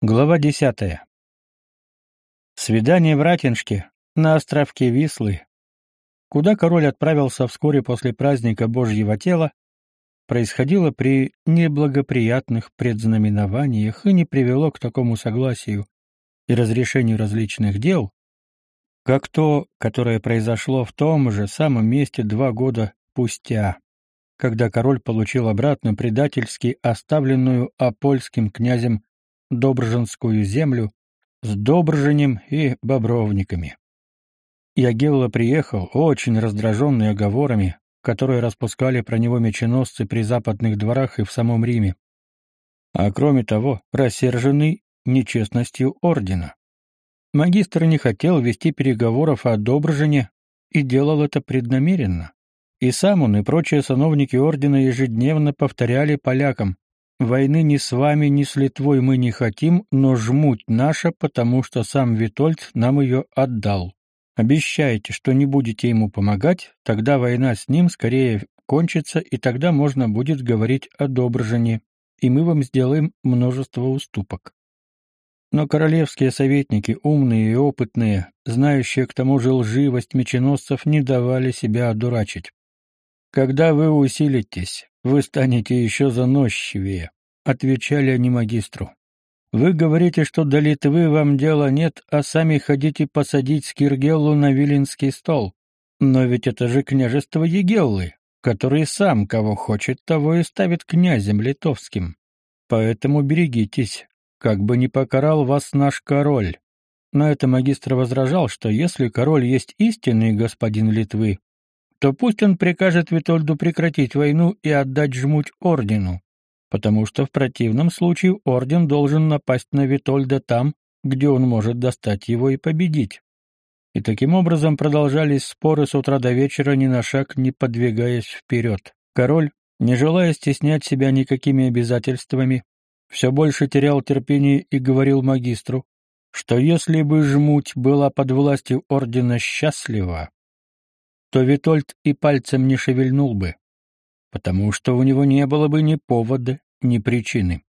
Глава десятая. Свидание в Ратиншке, на островке Вислы, куда король отправился вскоре после праздника Божьего тела, происходило при неблагоприятных предзнаменованиях и не привело к такому согласию и разрешению различных дел, как то, которое произошло в том же самом месте два года спустя, когда король получил обратно предательски оставленную апольским князем Добрженскую землю с Добрженем и Бобровниками. Ягелла приехал, очень раздраженный оговорами, которые распускали про него меченосцы при западных дворах и в самом Риме. А кроме того, рассерженный нечестностью ордена. Магистр не хотел вести переговоров о Добржене и делал это преднамеренно. И сам он, и прочие сановники ордена ежедневно повторяли полякам, Войны ни с вами, ни с Литвой мы не хотим, но жмуть наша, потому что сам Витольд нам ее отдал. Обещайте, что не будете ему помогать, тогда война с ним скорее кончится, и тогда можно будет говорить о Добржине, и мы вам сделаем множество уступок. Но королевские советники, умные и опытные, знающие к тому же лживость меченосцев, не давали себя одурачить. Когда вы усилитесь, вы станете еще заносчивее, отвечали они магистру. Вы говорите, что до Литвы вам дела нет, а сами хотите посадить Скиргеллу на Виленский стол. Но ведь это же княжество Егеллы, который сам кого хочет, того и ставит князем литовским. Поэтому берегитесь, как бы не покарал вас наш король. На это магистр возражал, что если король есть истинный господин Литвы, то пусть он прикажет Витольду прекратить войну и отдать жмуть ордену, потому что в противном случае орден должен напасть на Витольда там, где он может достать его и победить. И таким образом продолжались споры с утра до вечера, ни на шаг не подвигаясь вперед. Король, не желая стеснять себя никакими обязательствами, все больше терял терпение и говорил магистру, что если бы жмуть была под властью ордена счастлива, то Витольд и пальцем не шевельнул бы, потому что у него не было бы ни повода, ни причины.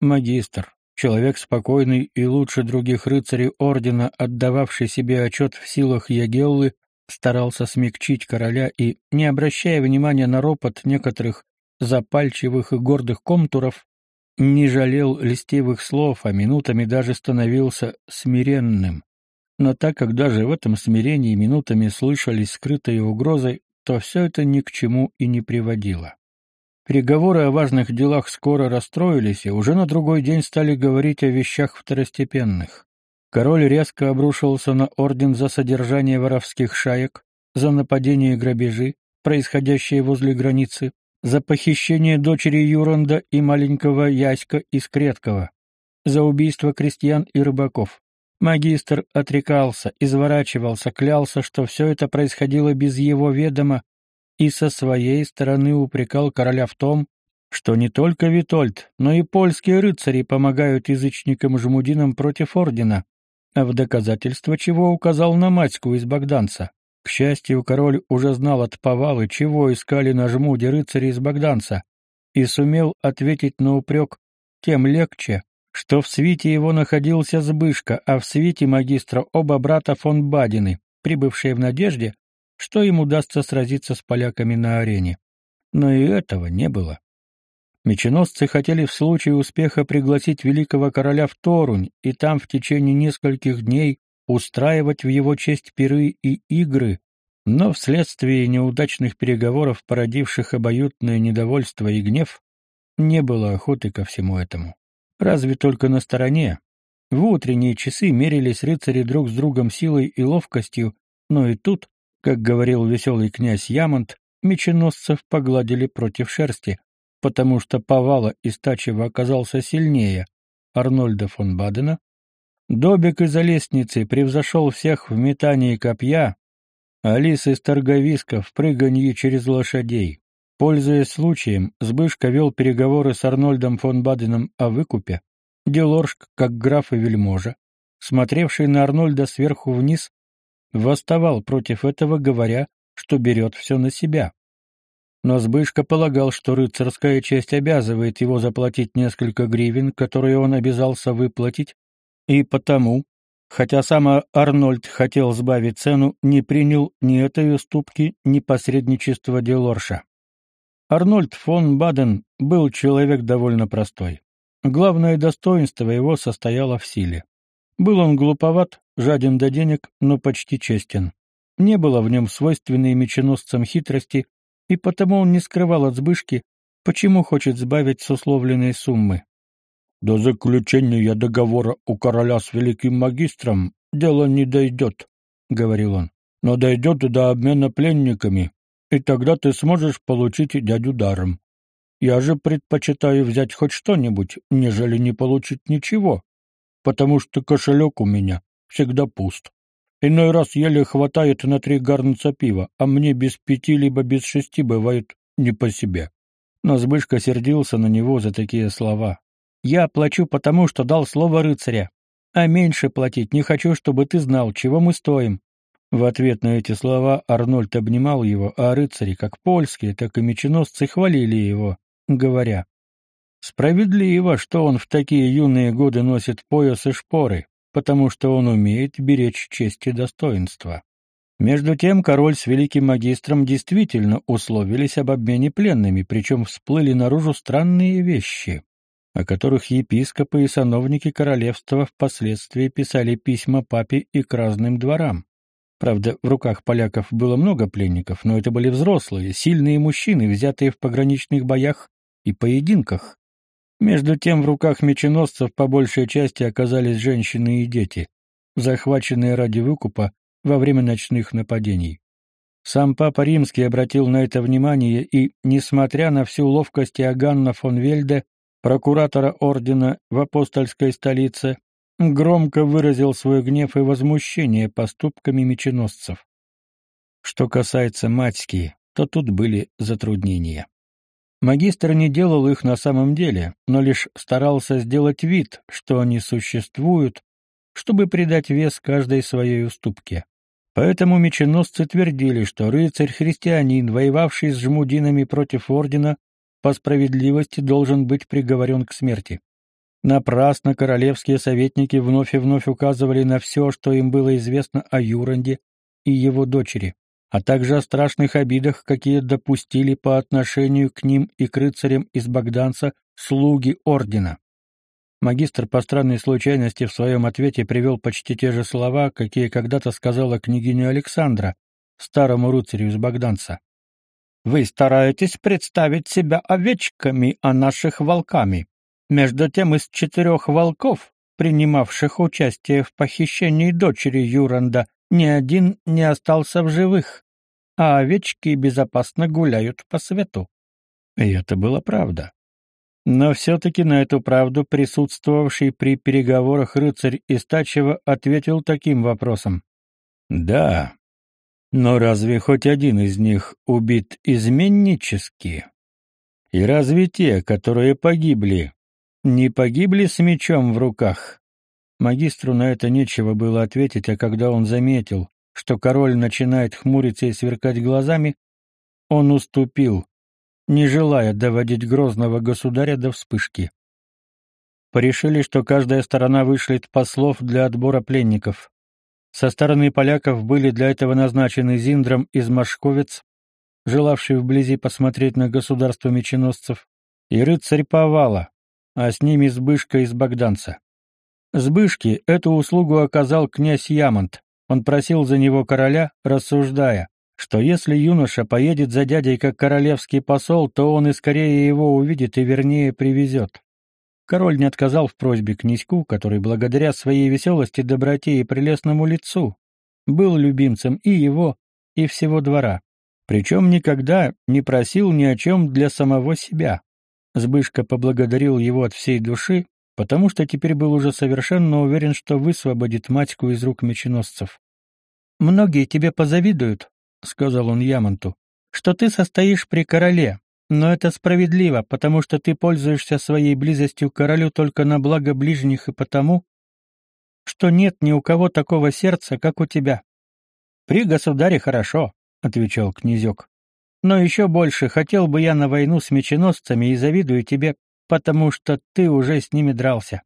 Магистр, человек спокойный и лучше других рыцарей ордена, отдававший себе отчет в силах Ягеллы, старался смягчить короля и, не обращая внимания на ропот некоторых запальчивых и гордых комтуров, не жалел льстивых слов, а минутами даже становился смиренным. Но так как даже в этом смирении минутами слышались скрытые угрозы, то все это ни к чему и не приводило. Переговоры о важных делах скоро расстроились, и уже на другой день стали говорить о вещах второстепенных. Король резко обрушился на орден за содержание воровских шаек, за нападения и грабежи, происходящие возле границы, за похищение дочери Юранда и маленького Яська из Креткова, за убийство крестьян и рыбаков. Магистр отрекался, изворачивался, клялся, что все это происходило без его ведома, и со своей стороны упрекал короля в том, что не только Витольд, но и польские рыцари помогают язычникам-жмудинам против ордена, а в доказательство чего указал на Матьку из Богданца. К счастью, король уже знал от повалы, чего искали на жмуде рыцари из Богданца, и сумел ответить на упрек тем легче, что в свите его находился Збышка, а в свите магистра оба брата фон Бадины, прибывшие в надежде, что им удастся сразиться с поляками на арене. Но и этого не было. Меченосцы хотели в случае успеха пригласить великого короля в Торунь и там в течение нескольких дней устраивать в его честь пиры и игры, но вследствие неудачных переговоров, породивших обоюдное недовольство и гнев, не было охоты ко всему этому. Разве только на стороне. В утренние часы мерились рыцари друг с другом силой и ловкостью, но и тут, как говорил веселый князь Ямонт, меченосцев погладили против шерсти, потому что Повала из Тачева оказался сильнее Арнольда фон Бадена. Добик из-за лестницы превзошел всех в метании копья, а из Торговиска в прыганье через лошадей. Пользуясь случаем, Збышка вел переговоры с Арнольдом фон Баденом о выкупе. Делоржк, как граф и вельможа, смотревший на Арнольда сверху вниз, восставал против этого, говоря, что берет все на себя. но Сбышка полагал, что рыцарская честь обязывает его заплатить несколько гривен, которые он обязался выплатить, и потому, хотя сам Арнольд хотел сбавить цену, не принял ни этой уступки, ни посредничества Делорша. Арнольд фон Баден был человек довольно простой. Главное достоинство его состояло в силе. Был он глуповат, жаден до денег, но почти честен. Не было в нем свойственной меченосцам хитрости, и потому он не скрывал от Збышки, почему хочет сбавить с условленной суммы. «До заключения договора у короля с великим магистром дело не дойдет», — говорил он, — «но дойдет до обмена пленниками, и тогда ты сможешь получить дядю даром. Я же предпочитаю взять хоть что-нибудь, нежели не получить ничего, потому что кошелек у меня всегда пуст. Иной раз еле хватает на три гарнца пива, а мне без пяти либо без шести бывает не по себе. Но Збышка сердился на него за такие слова. «Я плачу потому, что дал слово рыцаря, а меньше платить не хочу, чтобы ты знал, чего мы стоим». В ответ на эти слова Арнольд обнимал его, а рыцари, как польские, так и меченосцы, хвалили его, говоря, «Справедливо, что он в такие юные годы носит пояс и шпоры, потому что он умеет беречь честь и достоинство. Между тем король с великим магистром действительно условились об обмене пленными, причем всплыли наружу странные вещи, о которых епископы и сановники королевства впоследствии писали письма папе и к разным дворам. Правда, в руках поляков было много пленников, но это были взрослые, сильные мужчины, взятые в пограничных боях и поединках. Между тем в руках меченосцев по большей части оказались женщины и дети, захваченные ради выкупа во время ночных нападений. Сам Папа Римский обратил на это внимание и, несмотря на всю ловкость Иоганна фон Вельде, прокуратора ордена в апостольской столице, громко выразил свой гнев и возмущение поступками меченосцев. Что касается Матьки, то тут были затруднения. Магистр не делал их на самом деле, но лишь старался сделать вид, что они существуют, чтобы придать вес каждой своей уступке. Поэтому меченосцы твердили, что рыцарь-христианин, воевавший с жмудинами против ордена, по справедливости должен быть приговорен к смерти. Напрасно королевские советники вновь и вновь указывали на все, что им было известно о Юранде и его дочери а также о страшных обидах, какие допустили по отношению к ним и к рыцарям из Богданца слуги ордена. Магистр по странной случайности в своем ответе привел почти те же слова, какие когда-то сказала княгиня Александра, старому рыцарю из Богданца. «Вы стараетесь представить себя овечками, а наших волками. Между тем из четырех волков, принимавших участие в похищении дочери Юранда, ни один не остался в живых, а овечки безопасно гуляют по свету. И это была правда. Но все-таки на эту правду присутствовавший при переговорах рыцарь Истачева ответил таким вопросом. «Да, но разве хоть один из них убит изменнически? И разве те, которые погибли, не погибли с мечом в руках?» Магистру на это нечего было ответить, а когда он заметил, что король начинает хмуриться и сверкать глазами, он уступил, не желая доводить грозного государя до вспышки. Порешили, что каждая сторона вышлет послов для отбора пленников. Со стороны поляков были для этого назначены Зиндром из Машковец, желавший вблизи посмотреть на государство меченосцев, и рыцарь Повала, а с ними Збышка из Богданца. Збышке эту услугу оказал князь Ямонт. Он просил за него короля, рассуждая, что если юноша поедет за дядей как королевский посол, то он и скорее его увидит и вернее привезет. Король не отказал в просьбе князьку, который благодаря своей веселости, доброте и прелестному лицу был любимцем и его, и всего двора. Причем никогда не просил ни о чем для самого себя. Збышка поблагодарил его от всей души потому что теперь был уже совершенно уверен, что высвободит матьку из рук меченосцев. «Многие тебе позавидуют», — сказал он Ямонту, — «что ты состоишь при короле, но это справедливо, потому что ты пользуешься своей близостью к королю только на благо ближних и потому, что нет ни у кого такого сердца, как у тебя». «При государе хорошо», — отвечал князек. Но еще больше хотел бы я на войну с меченосцами и завидую тебе, потому что ты уже с ними дрался.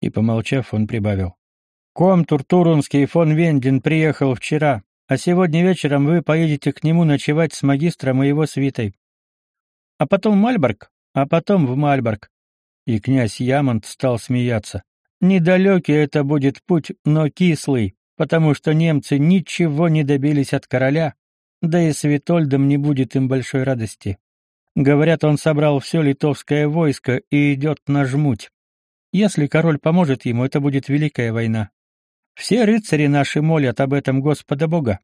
И помолчав, он прибавил: Комтур Турунский фон Вендин приехал вчера, а сегодня вечером вы поедете к нему ночевать с магистром и его свитой. А потом в Мальборг, а потом в Мальборг. И князь Ямонт стал смеяться. Недалекий это будет путь, но кислый, потому что немцы ничего не добились от короля, да и с не будет им большой радости. Говорят, он собрал все литовское войско и идет на жмуть. Если король поможет ему, это будет великая война. Все рыцари наши молят об этом Господа Бога.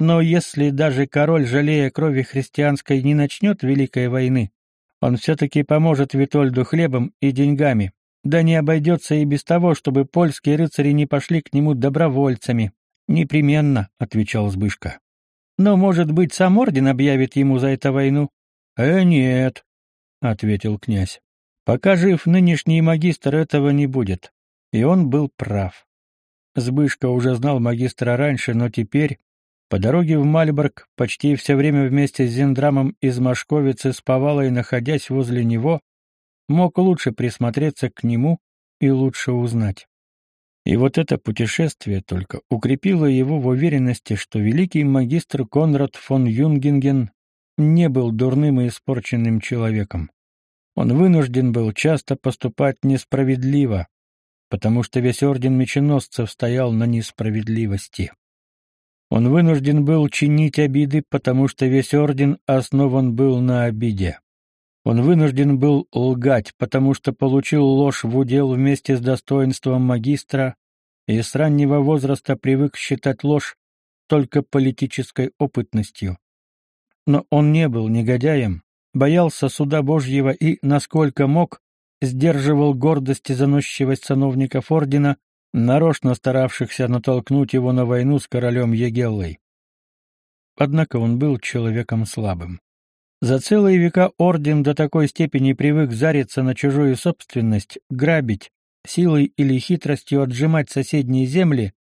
Но если даже король, жалея крови христианской, не начнет великой войны, он все-таки поможет Витольду хлебом и деньгами. Да не обойдется и без того, чтобы польские рыцари не пошли к нему добровольцами. Непременно, отвечал Збышка. Но, может быть, сам орден объявит ему за это войну? Э, нет, ответил князь. Пока жив нынешний магистр, этого не будет. И он был прав. Збышка уже знал магистра раньше, но теперь, по дороге в Мальборг, почти все время вместе с Зендрамом из Машковицы спавала и находясь возле него, мог лучше присмотреться к нему и лучше узнать. И вот это путешествие только укрепило его в уверенности, что великий магистр Конрад фон Юнгинген не был дурным и испорченным человеком. Он вынужден был часто поступать несправедливо, потому что весь орден меченосцев стоял на несправедливости. Он вынужден был чинить обиды, потому что весь орден основан был на обиде. Он вынужден был лгать, потому что получил ложь в удел вместе с достоинством магистра и с раннего возраста привык считать ложь только политической опытностью. Но он не был негодяем, боялся суда Божьего и, насколько мог, сдерживал гордость и заносчивость сановников ордена, нарочно старавшихся натолкнуть его на войну с королем Егеллой. Однако он был человеком слабым. За целые века орден до такой степени привык зариться на чужую собственность, грабить, силой или хитростью отжимать соседние земли,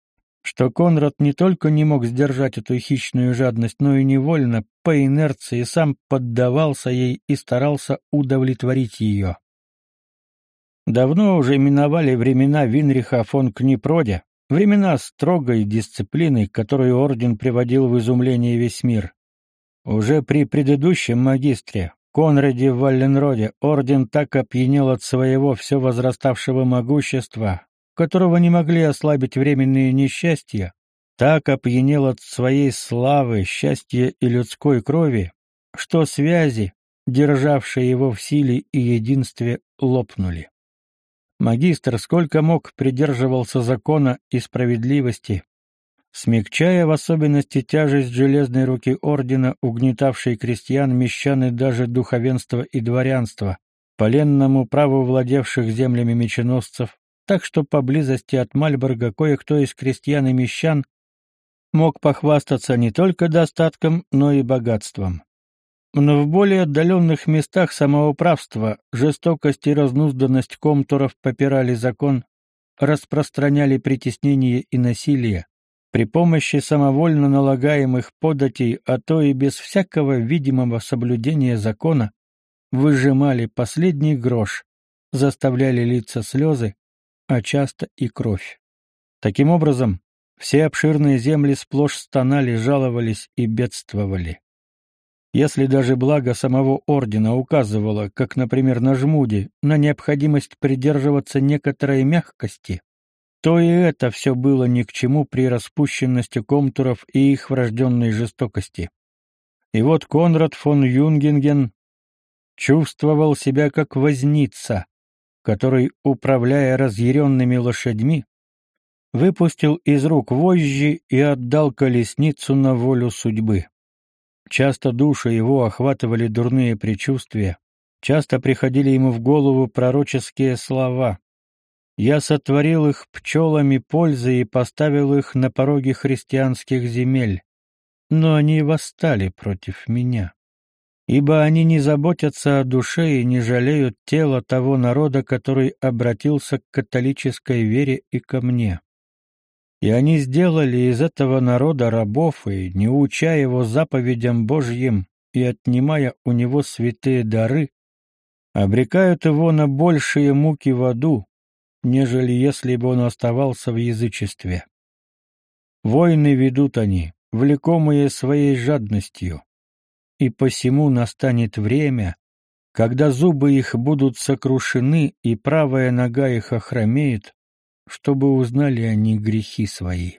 что Конрад не только не мог сдержать эту хищную жадность, но и невольно, по инерции, сам поддавался ей и старался удовлетворить ее. Давно уже миновали времена Винриха фон Книпроде, времена строгой дисциплины, которую орден приводил в изумление весь мир. Уже при предыдущем магистре, Конраде Валленроде, орден так опьянел от своего все возраставшего могущества, которого не могли ослабить временные несчастья, так опьянел от своей славы, счастья и людской крови, что связи, державшие его в силе и единстве, лопнули. Магистр сколько мог придерживался закона и справедливости, смягчая в особенности тяжесть железной руки ордена, угнетавшей крестьян, мещан и даже духовенство и дворянство, поленному праву владевших землями меченосцев, так что поблизости от Мальборга кое-кто из крестьян и мещан мог похвастаться не только достатком, но и богатством. Но в более отдаленных местах самоуправство, жестокость и разнузданность комтуров попирали закон, распространяли притеснение и насилие, при помощи самовольно налагаемых податей, а то и без всякого видимого соблюдения закона, выжимали последний грош, заставляли литься слезы, а часто и кровь. Таким образом, все обширные земли сплошь стонали, жаловались и бедствовали. Если даже благо самого ордена указывало, как, например, на жмуде, на необходимость придерживаться некоторой мягкости, то и это все было ни к чему при распущенности комтуров и их врожденной жестокости. И вот Конрад фон Юнгенген чувствовал себя как возница, который, управляя разъяренными лошадьми, выпустил из рук вожжи и отдал колесницу на волю судьбы. Часто души его охватывали дурные предчувствия, часто приходили ему в голову пророческие слова. «Я сотворил их пчелами пользы и поставил их на пороге христианских земель, но они восстали против меня. Ибо они не заботятся о душе и не жалеют тела того народа, который обратился к католической вере и ко мне. И они сделали из этого народа рабов и, не уча его заповедям Божьим, и отнимая у него святые дары, обрекают его на большие муки в аду, нежели если бы он оставался в язычестве. Войны ведут они, влекомые своей жадностью, и посему настанет время, когда зубы их будут сокрушены и правая нога их охромеет, чтобы узнали они грехи свои.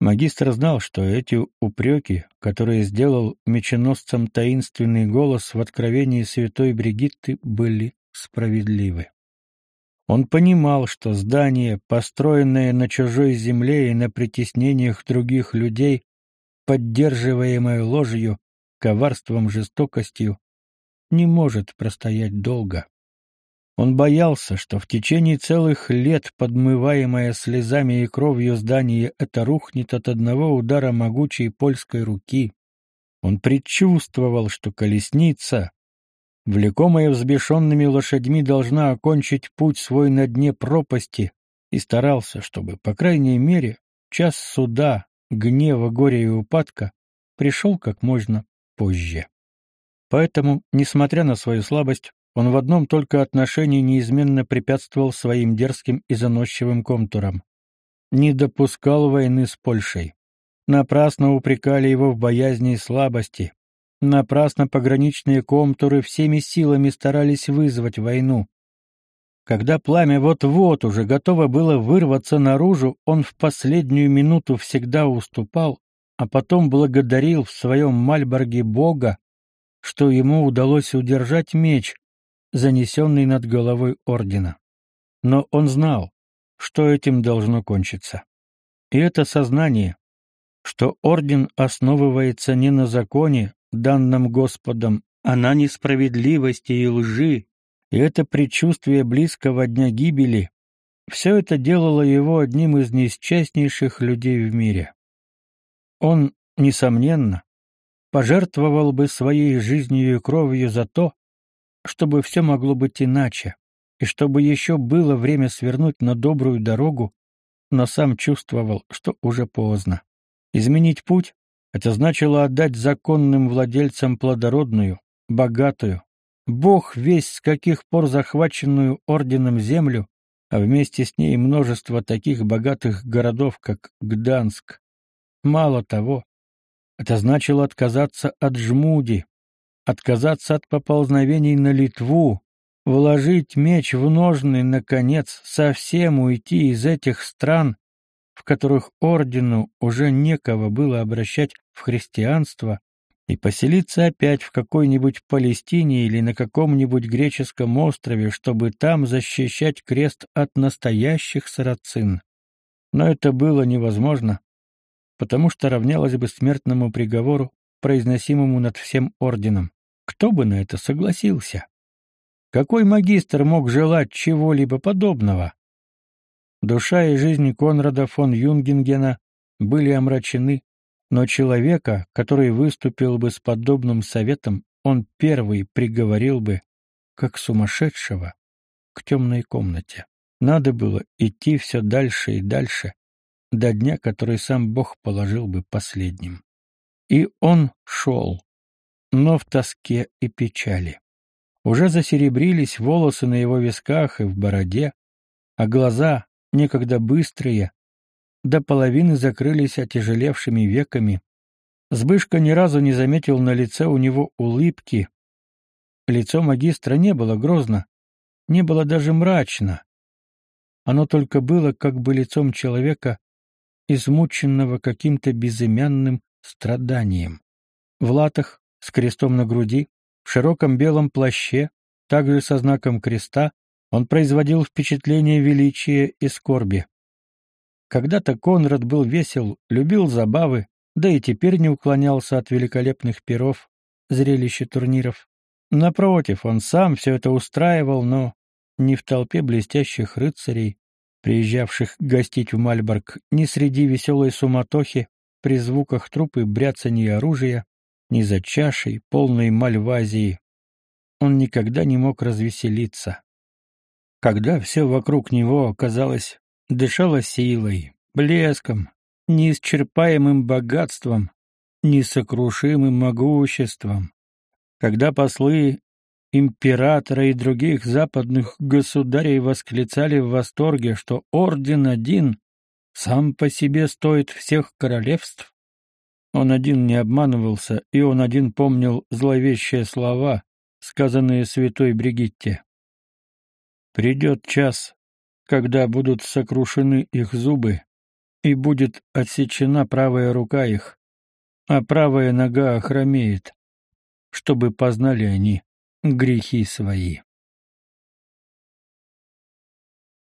Магистр знал, что эти упреки, которые сделал меченосцам таинственный голос в откровении святой Бригитты, были справедливы. Он понимал, что здание, построенное на чужой земле и на притеснениях других людей, поддерживаемое ложью, коварством, жестокостью, не может простоять долго. Он боялся, что в течение целых лет подмываемое слезами и кровью здание это рухнет от одного удара могучей польской руки. Он предчувствовал, что колесница, влекомая взбешенными лошадьми, должна окончить путь свой на дне пропасти, и старался, чтобы, по крайней мере, час суда, гнева, горя и упадка пришел как можно позже. Поэтому, несмотря на свою слабость, он в одном только отношении неизменно препятствовал своим дерзким и заносчивым контурам. Не допускал войны с Польшей. Напрасно упрекали его в боязни и слабости. Напрасно пограничные комтуры всеми силами старались вызвать войну. Когда пламя вот-вот уже готово было вырваться наружу, он в последнюю минуту всегда уступал, а потом благодарил в своем Мальборге Бога, что ему удалось удержать меч, занесенный над головой ордена. Но он знал, что этим должно кончиться. И это сознание, что орден основывается не на законе, данном Господом, а на несправедливости и лжи, и это предчувствие близкого дня гибели, все это делало его одним из несчастнейших людей в мире. Он, несомненно, пожертвовал бы своей жизнью и кровью за то, чтобы все могло быть иначе, и чтобы еще было время свернуть на добрую дорогу, но сам чувствовал, что уже поздно. Изменить путь — это значило отдать законным владельцам плодородную, богатую, Бог весь с каких пор захваченную орденом землю, а вместе с ней множество таких богатых городов, как Гданск. Мало того, это значило отказаться от жмуди, отказаться от поползновений на Литву, вложить меч в ножны, наконец, совсем уйти из этих стран, в которых ордену уже некого было обращать в христианство, и поселиться опять в какой-нибудь Палестине или на каком-нибудь греческом острове, чтобы там защищать крест от настоящих сарацин. Но это было невозможно, потому что равнялось бы смертному приговору, произносимому над всем орденом. Кто бы на это согласился? Какой магистр мог желать чего-либо подобного? Душа и жизнь Конрада фон Юнгенгена были омрачены, но человека, который выступил бы с подобным советом, он первый приговорил бы, как сумасшедшего, к темной комнате. Надо было идти все дальше и дальше, до дня, который сам Бог положил бы последним. И он шел, но в тоске и печали. Уже засеребрились волосы на его висках и в бороде, а глаза, некогда быстрые, до половины закрылись отяжелевшими веками. Сбышка ни разу не заметил на лице у него улыбки. Лицо магистра не было грозно, не было даже мрачно. Оно только было как бы лицом человека, измученного каким-то безымянным страданием. В латах, с крестом на груди, в широком белом плаще, также со знаком креста, он производил впечатление величия и скорби. Когда-то Конрад был весел, любил забавы, да и теперь не уклонялся от великолепных перов, зрелища турниров. Напротив, он сам все это устраивал, но не в толпе блестящих рыцарей, приезжавших гостить в Мальборг, ни среди веселой суматохи, при звуках труп и бряцания оружия, ни за чашей, полной мальвазии. Он никогда не мог развеселиться. Когда все вокруг него, казалось, дышало силой, блеском, неисчерпаемым богатством, несокрушимым могуществом. Когда послы императора и других западных государей восклицали в восторге, что орден один сам по себе стоит всех королевств, он один не обманывался, и он один помнил зловещие слова, сказанные святой Бригитте. Придет час, когда будут сокрушены их зубы, и будет отсечена правая рука их, а правая нога охромеет, чтобы познали они грехи свои.